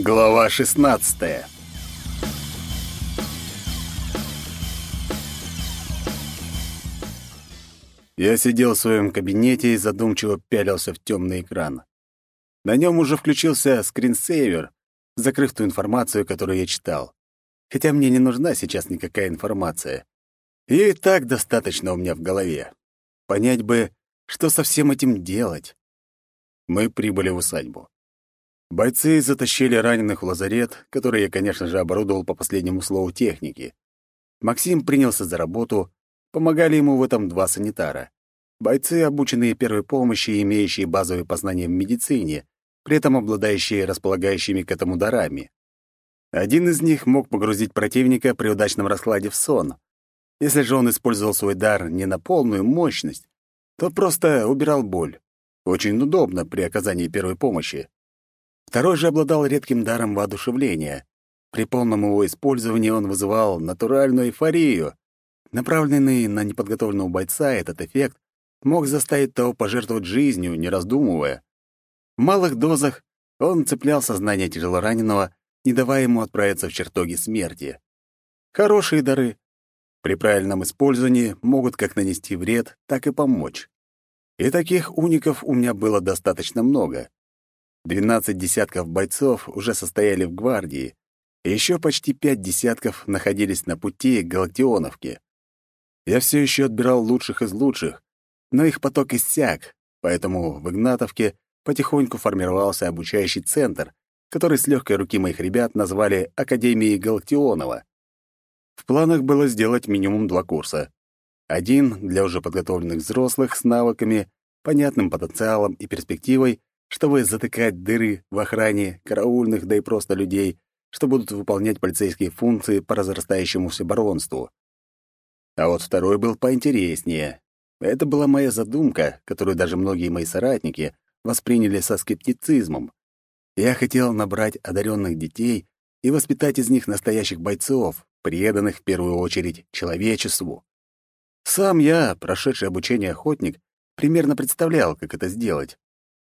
Глава 16. Я сидел в своем кабинете и задумчиво пялился в темный экран. На нем уже включился скринсейвер, закрыв ту информацию, которую я читал. Хотя мне не нужна сейчас никакая информация. Ее и так достаточно у меня в голове. Понять бы, что со всем этим делать. Мы прибыли в усадьбу. Бойцы затащили раненых в лазарет, который я, конечно же, оборудовал по последнему слову техники. Максим принялся за работу, помогали ему в этом два санитара. Бойцы, обученные первой помощи и имеющие базовые познания в медицине, при этом обладающие располагающими к этому дарами. Один из них мог погрузить противника при удачном раскладе в сон. Если же он использовал свой дар не на полную мощность, то просто убирал боль. Очень удобно при оказании первой помощи. Второй же обладал редким даром воодушевления. При полном его использовании он вызывал натуральную эйфорию. Направленный на неподготовленного бойца, этот эффект мог заставить того пожертвовать жизнью, не раздумывая. В малых дозах он цеплял сознание тяжелораненого, не давая ему отправиться в чертоги смерти. Хорошие дары. При правильном использовании могут как нанести вред, так и помочь. И таких уников у меня было достаточно много. Двенадцать десятков бойцов уже состояли в гвардии, и еще почти пять десятков находились на пути к Галактионовке. Я все еще отбирал лучших из лучших, но их поток иссяк, поэтому в Игнатовке потихоньку формировался обучающий центр, который с легкой руки моих ребят назвали Академией Галактионова. В планах было сделать минимум два курса. Один для уже подготовленных взрослых с навыками, понятным потенциалом и перспективой, чтобы затыкать дыры в охране караульных, да и просто людей, что будут выполнять полицейские функции по разрастающемуся баронству. А вот второй был поинтереснее. Это была моя задумка, которую даже многие мои соратники восприняли со скептицизмом. Я хотел набрать одаренных детей и воспитать из них настоящих бойцов, преданных в первую очередь человечеству. Сам я, прошедший обучение охотник, примерно представлял, как это сделать.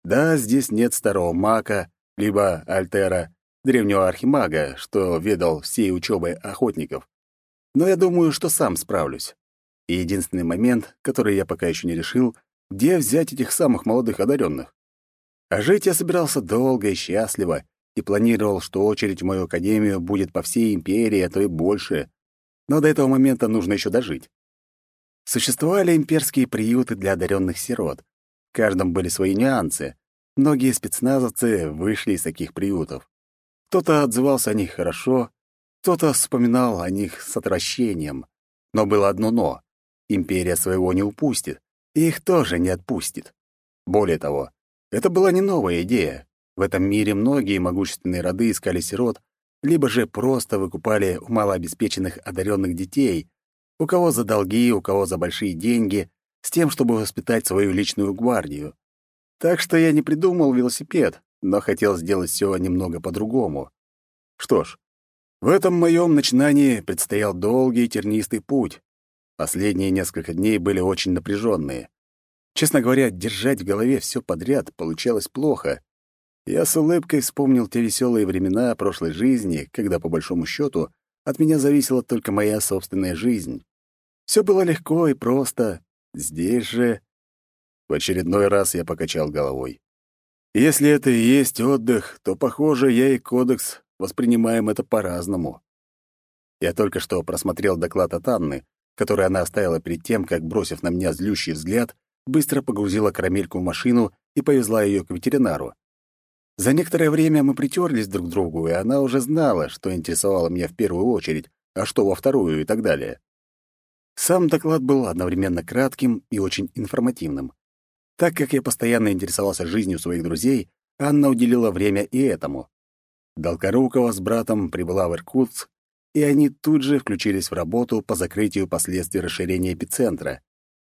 Да, здесь нет старого мака, либо альтера, древнего архимага, что ведал всей учебой охотников. Но я думаю, что сам справлюсь. И единственный момент, который я пока еще не решил, где взять этих самых молодых одаренных. А жить я собирался долго и счастливо, и планировал, что очередь в мою академию будет по всей империи, а то и больше. Но до этого момента нужно еще дожить. Существовали имперские приюты для одаренных сирот, в каждом были свои нюансы. Многие спецназовцы вышли из таких приютов. Кто-то отзывался о них хорошо, кто-то вспоминал о них с отвращением. Но было одно «но». Империя своего не упустит, и их тоже не отпустит. Более того, это была не новая идея. В этом мире многие могущественные роды искали сирот, либо же просто выкупали у малообеспеченных одаренных детей, у кого за долги, у кого за большие деньги, с тем, чтобы воспитать свою личную гвардию. Так что я не придумал велосипед, но хотел сделать все немного по-другому. Что ж, в этом моем начинании предстоял долгий тернистый путь. Последние несколько дней были очень напряженные. Честно говоря, держать в голове все подряд получалось плохо. Я с улыбкой вспомнил те веселые времена прошлой жизни, когда, по большому счету, от меня зависела только моя собственная жизнь. Все было легко и просто, Здесь же... В очередной раз я покачал головой. Если это и есть отдых, то, похоже, я и кодекс воспринимаем это по-разному. Я только что просмотрел доклад от Анны, который она оставила перед тем, как, бросив на меня злющий взгляд, быстро погрузила карамельку в машину и повезла ее к ветеринару. За некоторое время мы притерлись друг к другу, и она уже знала, что интересовало меня в первую очередь, а что во вторую и так далее. Сам доклад был одновременно кратким и очень информативным. Так как я постоянно интересовался жизнью своих друзей, Анна уделила время и этому. Долгорукова с братом прибыла в Иркутск, и они тут же включились в работу по закрытию последствий расширения эпицентра.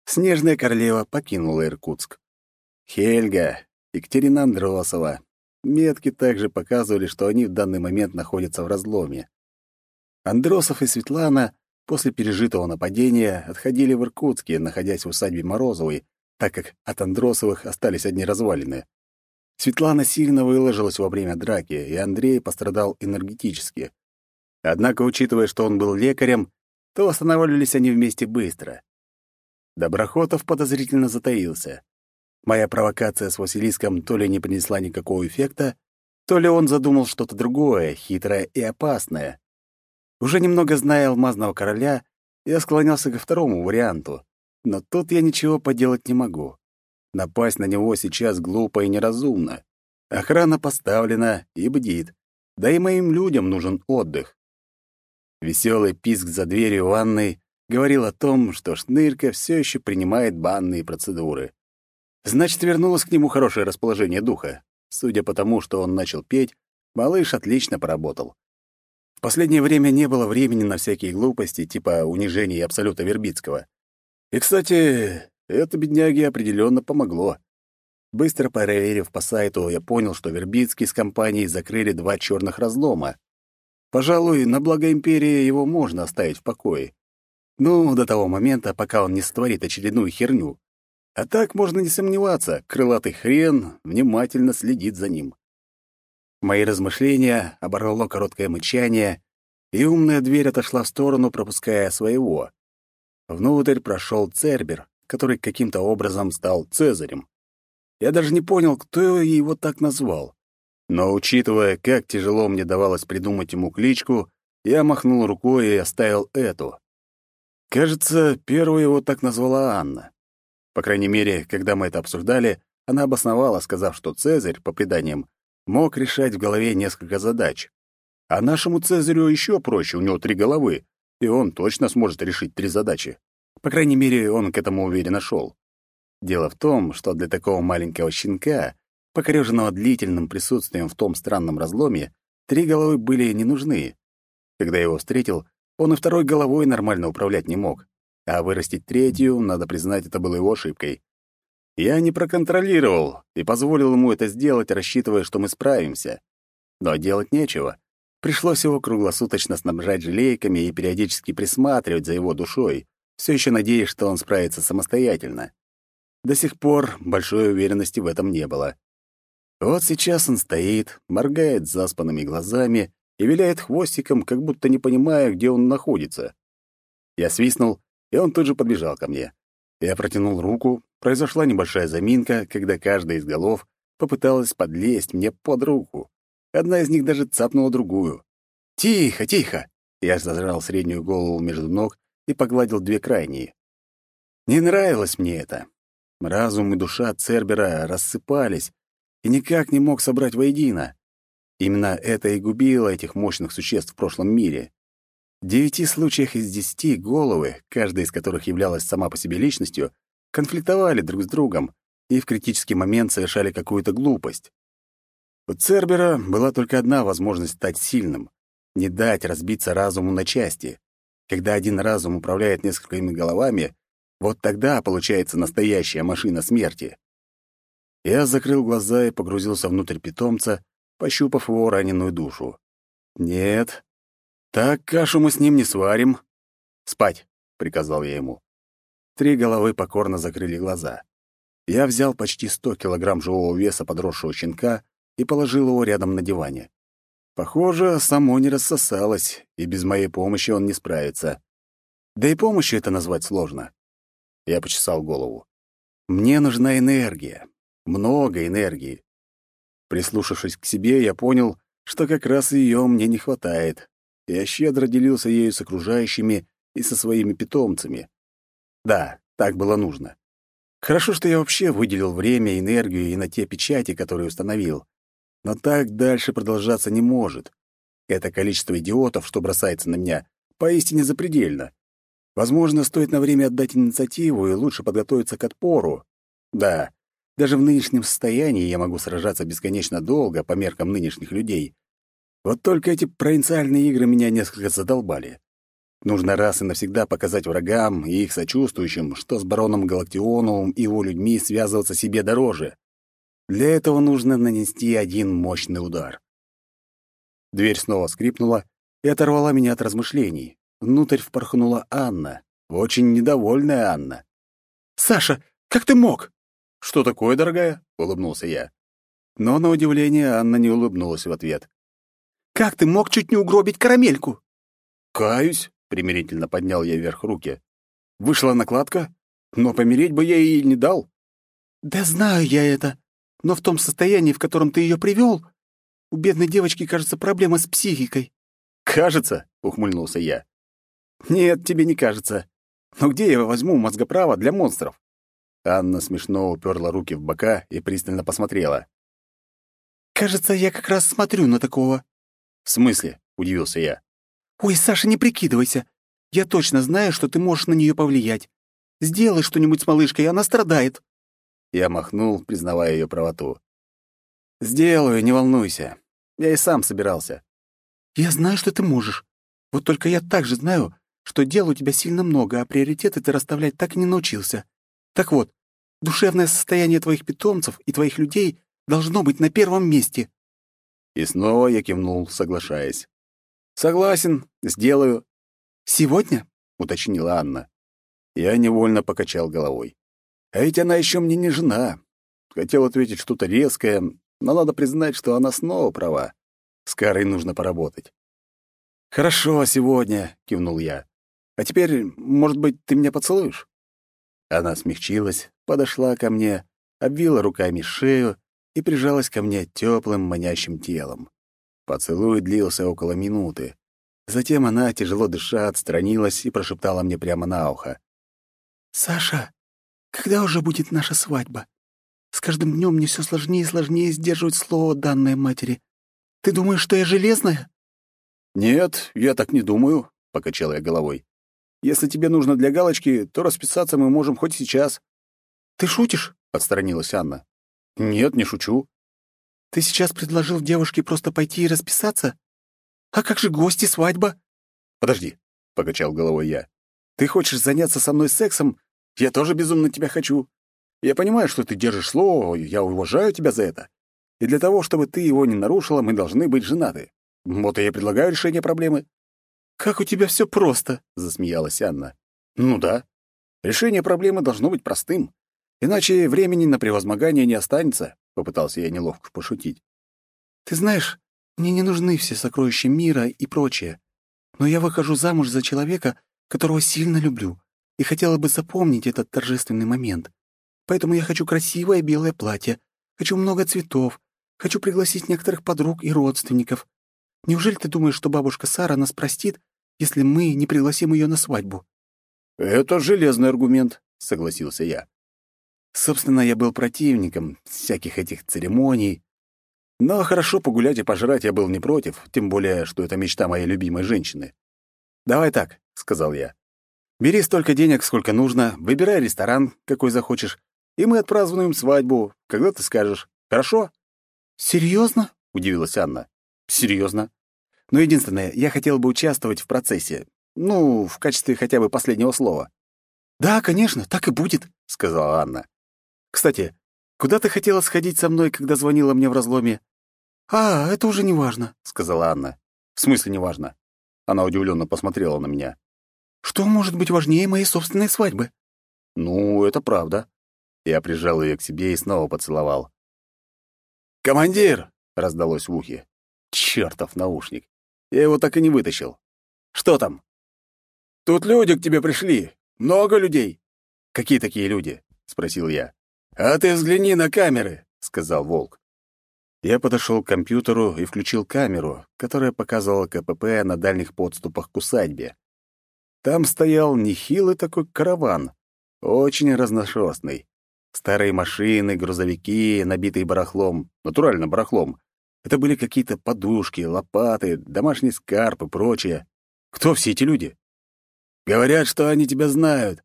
Снежная королева покинула Иркутск. Хельга, Екатерина Андросова. Метки также показывали, что они в данный момент находятся в разломе. Андросов и Светлана после пережитого нападения отходили в Иркутске, находясь в усадьбе Морозовой, так как от Андросовых остались одни развалины. Светлана сильно выложилась во время драки, и Андрей пострадал энергетически. Однако, учитывая, что он был лекарем, то восстанавливались они вместе быстро. Доброхотов подозрительно затаился. Моя провокация с Василиском то ли не принесла никакого эффекта, то ли он задумал что-то другое, хитрое и опасное. Уже немного зная алмазного короля, я склонялся ко второму варианту, но тут я ничего поделать не могу. Напасть на него сейчас глупо и неразумно. Охрана поставлена и бдит. Да и моим людям нужен отдых. Веселый писк за дверью ванной говорил о том, что Шнырка все еще принимает банные процедуры. Значит, вернулось к нему хорошее расположение духа. Судя по тому, что он начал петь, малыш отлично поработал. В последнее время не было времени на всякие глупости, типа унижения Абсолюта Вербицкого. И, кстати, это бедняге определенно помогло. Быстро проверив по сайту, я понял, что Вербицкий с компанией закрыли два черных разлома. Пожалуй, на благо империи его можно оставить в покое. Ну, до того момента, пока он не створит очередную херню. А так можно не сомневаться, крылатый хрен внимательно следит за ним. Мои размышления оборвало короткое мычание, и умная дверь отошла в сторону, пропуская своего. Внутрь прошел Цербер, который каким-то образом стал Цезарем. Я даже не понял, кто его так назвал. Но, учитывая, как тяжело мне давалось придумать ему кличку, я махнул рукой и оставил эту. Кажется, первую его так назвала Анна. По крайней мере, когда мы это обсуждали, она обосновала, сказав, что Цезарь, по преданиям, мог решать в голове несколько задач. А нашему Цезарю еще проще, у него три головы, и он точно сможет решить три задачи. По крайней мере, он к этому уверенно шел. Дело в том, что для такого маленького щенка, покореженного длительным присутствием в том странном разломе, три головы были не нужны. Когда я его встретил, он и второй головой нормально управлять не мог. А вырастить третью, надо признать, это было его ошибкой. Я не проконтролировал и позволил ему это сделать, рассчитывая, что мы справимся. Но делать нечего. Пришлось его круглосуточно снабжать желейками и периодически присматривать за его душой, все еще надеясь, что он справится самостоятельно. До сих пор большой уверенности в этом не было. Вот сейчас он стоит, моргает заспанными глазами и виляет хвостиком, как будто не понимая, где он находится. Я свистнул, и он тут же подбежал ко мне. Я протянул руку, произошла небольшая заминка, когда каждая из голов попыталась подлезть мне под руку. Одна из них даже цапнула другую. «Тихо, тихо!» Я зажал среднюю голову между ног и погладил две крайние. Не нравилось мне это. Разум и душа Цербера рассыпались и никак не мог собрать воедино. Именно это и губило этих мощных существ в прошлом мире. В девяти случаях из десяти головы, каждая из которых являлась сама по себе личностью, конфликтовали друг с другом и в критический момент совершали какую-то глупость. У Цербера была только одна возможность стать сильным — не дать разбиться разуму на части. Когда один разум управляет несколькими головами, вот тогда получается настоящая машина смерти. Я закрыл глаза и погрузился внутрь питомца, пощупав его раненую душу. «Нет, так кашу мы с ним не сварим». «Спать», — приказал я ему. Три головы покорно закрыли глаза. Я взял почти сто килограмм живого веса подросшего щенка и положил его рядом на диване. Похоже, само не рассосалось, и без моей помощи он не справится. Да и помощью это назвать сложно. Я почесал голову. Мне нужна энергия. Много энергии. Прислушавшись к себе, я понял, что как раз ее мне не хватает. Я щедро делился ею с окружающими и со своими питомцами. Да, так было нужно. Хорошо, что я вообще выделил время, энергию и на те печати, которые установил. Но так дальше продолжаться не может. Это количество идиотов, что бросается на меня, поистине запредельно. Возможно, стоит на время отдать инициативу и лучше подготовиться к отпору. Да, даже в нынешнем состоянии я могу сражаться бесконечно долго по меркам нынешних людей. Вот только эти провинциальные игры меня несколько задолбали. Нужно раз и навсегда показать врагам и их сочувствующим, что с бароном Галактионовым и его людьми связываться себе дороже. Для этого нужно нанести один мощный удар. Дверь снова скрипнула и оторвала меня от размышлений. Внутрь впорхнула Анна, очень недовольная Анна. «Саша, как ты мог?» «Что такое, дорогая?» — улыбнулся я. Но, на удивление, Анна не улыбнулась в ответ. «Как ты мог чуть не угробить карамельку?» «Каюсь», — примирительно поднял я вверх руки. «Вышла накладка, но помереть бы я ей не дал». «Да знаю я это, но в том состоянии, в котором ты ее привел, у бедной девочки, кажется, проблема с психикой». «Кажется», — ухмыльнулся я. «Нет, тебе не кажется. Но где я возьму мозгоправо для монстров?» Анна смешно уперла руки в бока и пристально посмотрела. «Кажется, я как раз смотрю на такого». «В смысле?» — удивился я. «Ой, Саша, не прикидывайся. Я точно знаю, что ты можешь на нее повлиять. Сделай что-нибудь с малышкой, она страдает». Я махнул, признавая ее правоту. «Сделаю, не волнуйся. Я и сам собирался». «Я знаю, что ты можешь. Вот только я также знаю, что дел у тебя сильно много, а приоритеты ты расставлять так и не научился. Так вот, душевное состояние твоих питомцев и твоих людей должно быть на первом месте». И снова я кивнул, соглашаясь. «Согласен, сделаю». «Сегодня?» — уточнила Анна. Я невольно покачал головой. «А ведь она еще мне не жена». Хотел ответить что-то резкое, но надо признать, что она снова права. С Карой нужно поработать. «Хорошо, сегодня», — кивнул я. «А теперь, может быть, ты меня поцелуешь?» Она смягчилась, подошла ко мне, обвила руками шею и прижалась ко мне теплым манящим телом. Поцелуй длился около минуты. Затем она, тяжело дыша, отстранилась и прошептала мне прямо на ухо. «Саша, когда уже будет наша свадьба? С каждым днем мне все сложнее и сложнее сдерживать слово, данное матери. Ты думаешь, что я железная?» «Нет, я так не думаю», — покачал я головой. «Если тебе нужно для галочки, то расписаться мы можем хоть сейчас». «Ты шутишь?» — отстранилась Анна. «Нет, не шучу». «Ты сейчас предложил девушке просто пойти и расписаться? А как же гости, свадьба?» «Подожди», — покачал головой я. «Ты хочешь заняться со мной сексом? Я тоже безумно тебя хочу. Я понимаю, что ты держишь слово, я уважаю тебя за это. И для того, чтобы ты его не нарушила, мы должны быть женаты. Вот и я предлагаю решение проблемы». «Как у тебя все просто», — засмеялась Анна. «Ну да. Решение проблемы должно быть простым. Иначе времени на превозмогание не останется», — попытался я неловко пошутить. «Ты знаешь, мне не нужны все сокровища мира и прочее. Но я выхожу замуж за человека, которого сильно люблю, и хотела бы запомнить этот торжественный момент. Поэтому я хочу красивое белое платье, хочу много цветов, хочу пригласить некоторых подруг и родственников. Неужели ты думаешь, что бабушка Сара нас простит, если мы не пригласим ее на свадьбу?» «Это железный аргумент», — согласился я. Собственно, я был противником всяких этих церемоний. Но хорошо погулять и пожрать я был не против, тем более, что это мечта моей любимой женщины. «Давай так», — сказал я. «Бери столько денег, сколько нужно, выбирай ресторан, какой захочешь, и мы отпразднуем свадьбу, когда ты скажешь. Хорошо?» «Серьезно?» — удивилась Анна. «Серьезно. Но единственное, я хотел бы участвовать в процессе. Ну, в качестве хотя бы последнего слова». «Да, конечно, так и будет», — сказала Анна. «Кстати, куда ты хотела сходить со мной, когда звонила мне в разломе?» «А, это уже не важно», — сказала Анна. «В смысле не важно?» Она удивленно посмотрела на меня. «Что может быть важнее моей собственной свадьбы?» «Ну, это правда. Я прижал ее к себе и снова поцеловал. «Командир!» — раздалось в ухе. Чертов наушник. Я его так и не вытащил. «Что там?» «Тут люди к тебе пришли. Много людей». «Какие такие люди?» — спросил я. «А ты взгляни на камеры», — сказал Волк. Я подошел к компьютеру и включил камеру, которая показывала КПП на дальних подступах к усадьбе. Там стоял нехилый такой караван, очень разношерстный. Старые машины, грузовики, набитые барахлом, натурально барахлом. Это были какие-то подушки, лопаты, домашний скарб и прочее. Кто все эти люди? Говорят, что они тебя знают.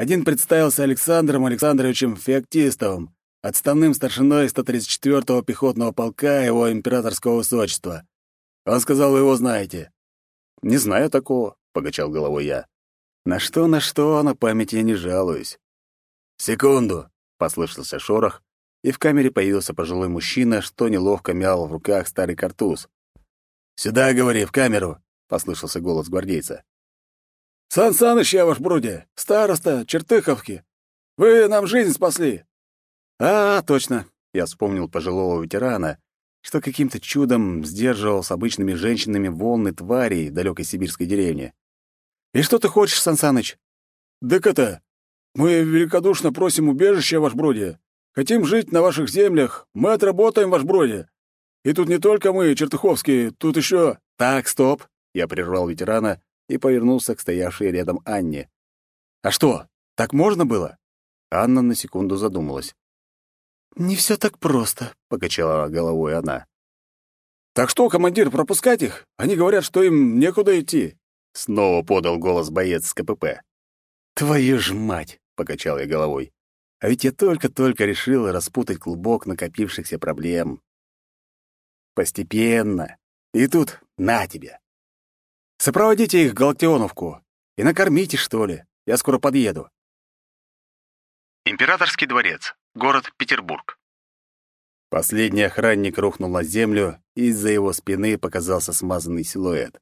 Один представился Александром Александровичем Феоктистовым, отставным старшиной 134-го пехотного полка его императорского высочества. Он сказал, вы его знаете. «Не знаю такого», — покачал головой я. На что, на что, на память я не жалуюсь. «Секунду», Послышался шорох, и в камере появился пожилой мужчина, что неловко мял в руках старый картуз. «Сюда, говори, в камеру!» — послышался голос гвардейца. «Сан Саныч, я ваш бруде, староста, чертыховки. Вы нам жизнь спасли!» «А, точно. Я вспомнил пожилого ветерана, что каким-то чудом сдерживал с обычными женщинами волны тварей далекой сибирской деревне. «И что ты хочешь, Сансаныч?» «Так это... Мы великодушно просим убежища, ваш бродие. Хотим жить на ваших землях. Мы отработаем, ваш бродие. И тут не только мы, чертыховские, тут еще...» «Так, стоп!» Я прервал ветерана и повернулся к стоявшей рядом Анне. «А что, так можно было?» Анна на секунду задумалась. «Не все так просто», — покачала головой она. «Так что, командир, пропускать их? Они говорят, что им некуда идти», — снова подал голос боец с КПП. «Твою ж мать!» — покачал я головой. «А ведь я только-только решил распутать клубок накопившихся проблем. Постепенно. И тут на тебе. Сопроводите их в Галактионовку и накормите, что ли. Я скоро подъеду». Императорский дворец. Город Петербург. Последний охранник рухнул на землю, и из-за его спины показался смазанный силуэт.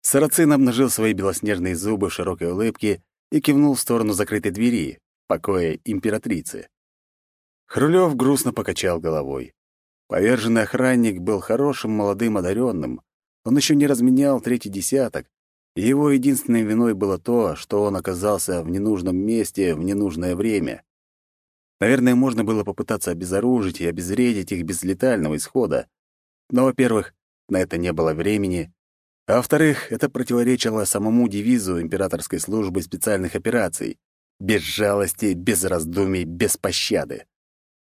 Сарацин обнажил свои белоснежные зубы в широкой улыбке и кивнул в сторону закрытой двери, покоя императрицы. Хрулев грустно покачал головой. Поверженный охранник был хорошим молодым одаренным. Он еще не разменял третий десяток, и его единственной виной было то, что он оказался в ненужном месте в ненужное время. Наверное, можно было попытаться обезоружить и обезвредить их без летального исхода. Но, во-первых, на это не было времени, а во-вторых, это противоречило самому девизу императорской службы специальных операций — без жалости, без раздумий, без пощады.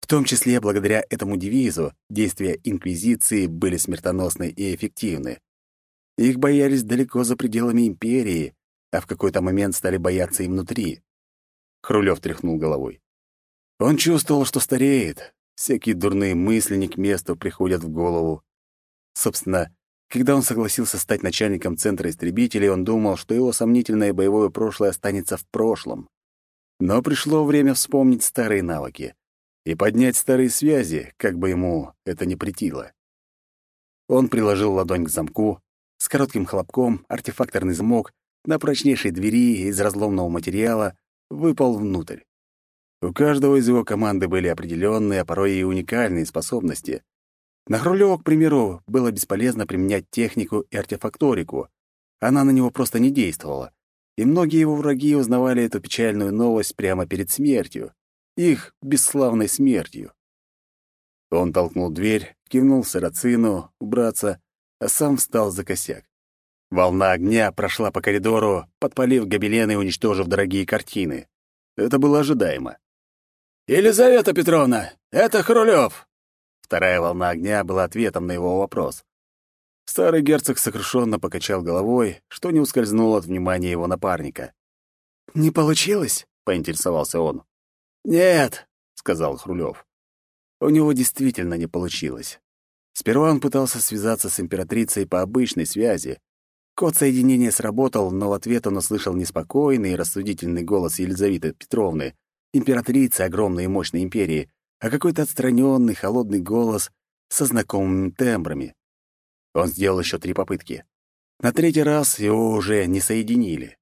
В том числе благодаря этому девизу действия Инквизиции были смертоносны и эффективны. Их боялись далеко за пределами империи, а в какой-то момент стали бояться и внутри. Хрулев тряхнул головой. Он чувствовал, что стареет. Всякие дурные мысли не к месту приходят в голову. Собственно, когда он согласился стать начальником Центра истребителей, он думал, что его сомнительное боевое прошлое останется в прошлом. Но пришло время вспомнить старые навыки и поднять старые связи, как бы ему это ни претило. Он приложил ладонь к замку, с коротким хлопком артефакторный замок на прочнейшей двери из разломного материала выпал внутрь. У каждого из его команды были определенные, а порой и уникальные способности. На Хрулёва, к примеру, было бесполезно применять технику и артефакторику. Она на него просто не действовала. И многие его враги узнавали эту печальную новость прямо перед смертью. Их бесславной смертью. Он толкнул дверь, кивнул Сарацину убраться, а сам встал за косяк. Волна огня прошла по коридору, подпалив гобелены и уничтожив дорогие картины. Это было ожидаемо. «Елизавета Петровна, это Хрулев!» Вторая волна огня была ответом на его вопрос. Старый герцог сокрушенно покачал головой, что не ускользнуло от внимания его напарника. «Не получилось?» — поинтересовался он. «Нет», — сказал Хрулев. У него действительно не получилось. Сперва он пытался связаться с императрицей по обычной связи. Код соединения сработал, но в ответ он услышал неспокойный и рассудительный голос Елизаветы Петровны, императрицы огромной и мощной империи, а какой-то отстраненный, холодный голос со знакомыми тембрами. Он сделал еще три попытки. На третий раз его уже не соединили.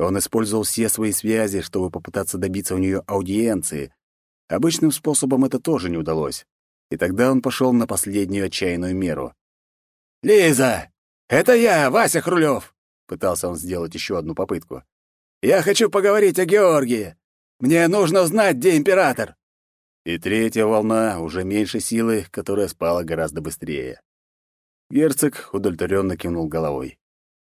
Он использовал все свои связи, чтобы попытаться добиться у нее аудиенции. Обычным способом это тоже не удалось. И тогда он пошел на последнюю отчаянную меру. «Лиза! Это я, Вася Хрулев!» Пытался он сделать еще одну попытку. «Я хочу поговорить о Георгии. Мне нужно знать, где император!» И третья волна, уже меньше силы, которая спала гораздо быстрее. Герцог удовлетворенно кивнул головой.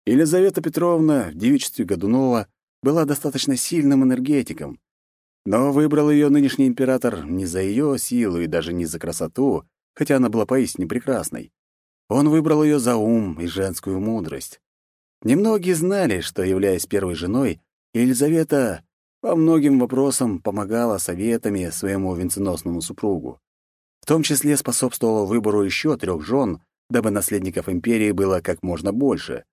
Елизавета Петровна в девичестве Годунова была достаточно сильным энергетиком, но выбрал ее нынешний император не за ее силу и даже не за красоту, хотя она была поистине прекрасной. Он выбрал ее за ум и женскую мудрость. Немногие знали, что, являясь первой женой, Елизавета по многим вопросам помогала советами своему венценосному супругу. В том числе способствовала выбору еще трех жен, дабы наследников империи было как можно больше.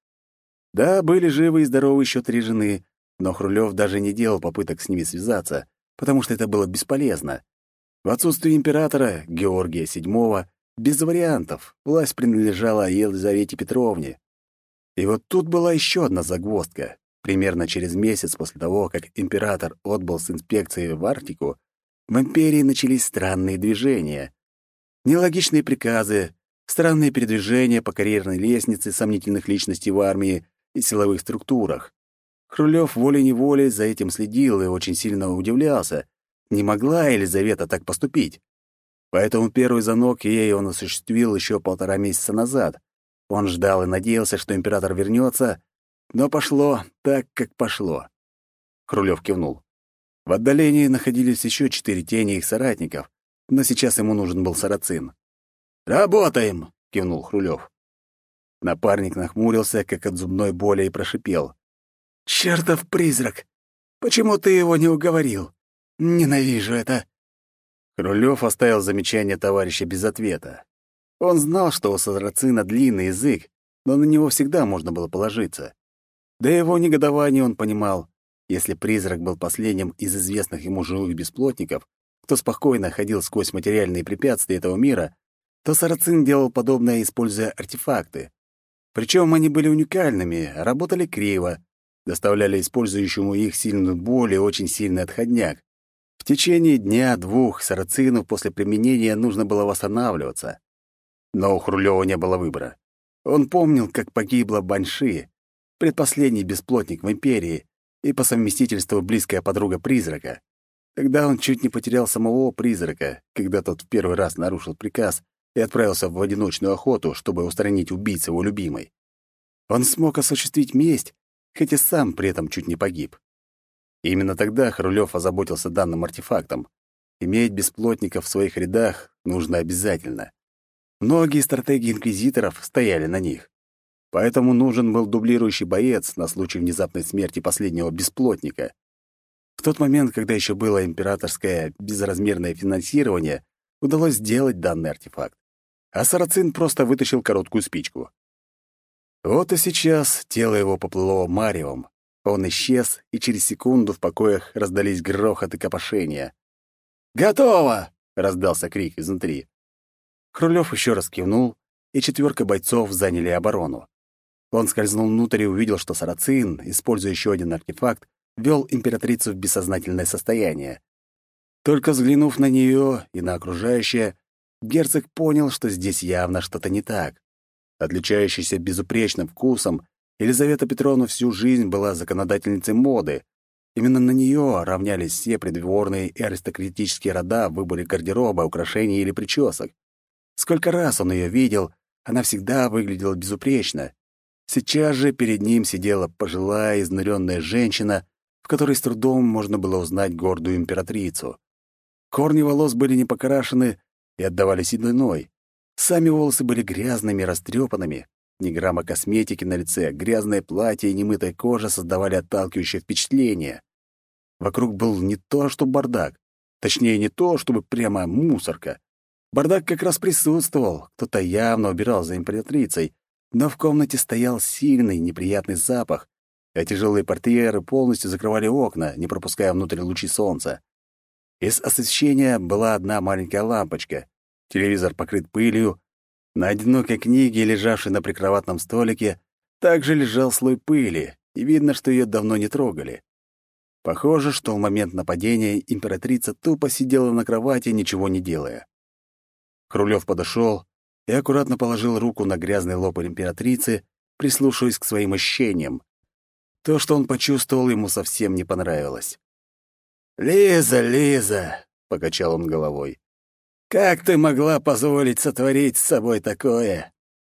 Да, были живы и здоровы еще три жены, но Хрулев даже не делал попыток с ними связаться, потому что это было бесполезно. В отсутствие императора, Георгия VII, без вариантов, власть принадлежала Елизавете Петровне. И вот тут была еще одна загвоздка. Примерно через месяц после того, как император отбыл с инспекцией в Арктику, в империи начались странные движения. Нелогичные приказы, странные передвижения по карьерной лестнице сомнительных личностей в армии и силовых структурах. Хрулев волей-неволей за этим следил и очень сильно удивлялся, не могла Елизавета так поступить. Поэтому первый звонок ей он осуществил еще полтора месяца назад. Он ждал и надеялся, что император вернется, но пошло так, как пошло. Хрулев кивнул. В отдалении находились еще четыре тени их соратников, но сейчас ему нужен был сарацин. «Работаем!» — кивнул Хрулев. Напарник нахмурился, как от зубной боли, и прошипел. «Чертов призрак! Почему ты его не уговорил? Ненавижу это!» Хрулев оставил замечание товарища без ответа. Он знал, что у Сарацина длинный язык, но на него всегда можно было положиться. До его негодования он понимал, если призрак был последним из известных ему живых бесплотников, кто спокойно ходил сквозь материальные препятствия этого мира, то Сарацин делал подобное, используя артефакты. Причем они были уникальными, работали криво, доставляли использующему их сильную боль и очень сильный отходняк. В течение дня-двух сарацину после применения нужно было восстанавливаться. Но у Хрулёва не было выбора. Он помнил, как погибла Банши, предпоследний бесплотник в Империи и по совместительству близкая подруга призрака. Тогда он чуть не потерял самого призрака, когда тот в первый раз нарушил приказ и отправился в одиночную охоту, чтобы устранить убийцу его любимой. Он смог осуществить месть, хотя сам при этом чуть не погиб. Именно тогда Хрулев озаботился данным артефактом. Иметь бесплотников в своих рядах нужно обязательно. Многие стратегии инквизиторов стояли на них. Поэтому нужен был дублирующий боец на случай внезапной смерти последнего бесплотника. В тот момент, когда еще было императорское безразмерное финансирование, удалось сделать данный артефакт. А Сарацин просто вытащил короткую спичку. Вот и сейчас тело его поплыло маревом. Он исчез, и через секунду в покоях раздались грохот и копошения. «Готово!» — раздался крик изнутри. Хрулев еще раз кивнул, и четверка бойцов заняли оборону. Он скользнул внутрь и увидел, что Сарацин, используя еще один артефакт, вел императрицу в бессознательное состояние. Только взглянув на нее и на окружающее, герцог понял, что здесь явно что-то не так. Отличающаяся безупречным вкусом, Елизавета Петровна всю жизнь была законодательницей моды. Именно на нее равнялись все придворные и аристократические рода в выборе гардероба, украшений или причесок. Сколько раз он ее видел, она всегда выглядела безупречно, Сейчас же перед ним сидела пожилая, изнуренная женщина, в которой с трудом можно было узнать гордую императрицу. Корни волос были не покрашены и отдавали сединой. Сами волосы были грязными, растрепанными. Ни грамма косметики на лице, грязное платье и немытая кожа создавали отталкивающее впечатление. Вокруг был не то, что бардак. Точнее, не то, чтобы прямо мусорка. Бардак как раз присутствовал. Кто-то явно убирал за императрицей, но в комнате стоял сильный неприятный запах, а тяжелые портьеры полностью закрывали окна, не пропуская внутрь лучи солнца. Из освещения была одна маленькая лампочка, телевизор покрыт пылью, на одинокой книге, лежавшей на прикроватном столике, также лежал слой пыли, и видно, что ее давно не трогали. Похоже, что в момент нападения императрица тупо сидела на кровати, ничего не делая. Хрулев подошел, и аккуратно положил руку на грязный лоб императрицы, прислушиваясь к своим ощущениям. То, что он почувствовал, ему совсем не понравилось. «Лиза, Лиза!» — покачал он головой. «Как ты могла позволить сотворить с собой такое?»